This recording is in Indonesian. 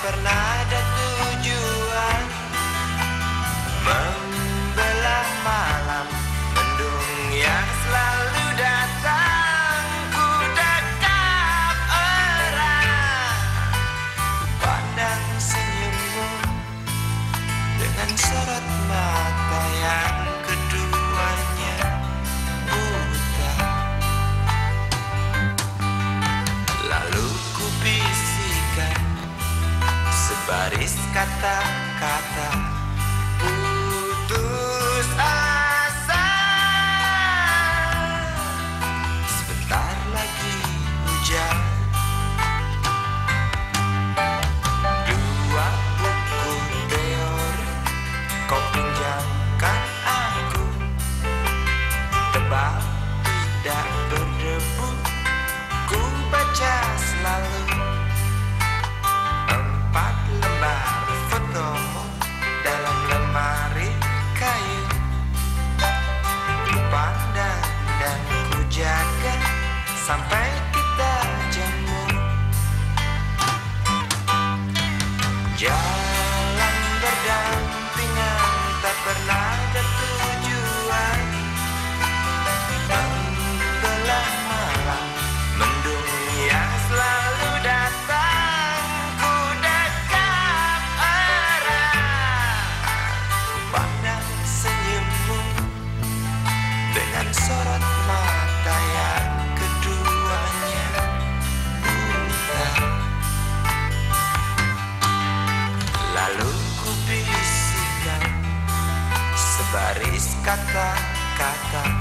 pernah ada tujuan. Membelah malam Mendung yang selalu datang. Ku dekat erat. Pandang senyummu Dengan sorot mata yang Борис кота, кота. something kata-kata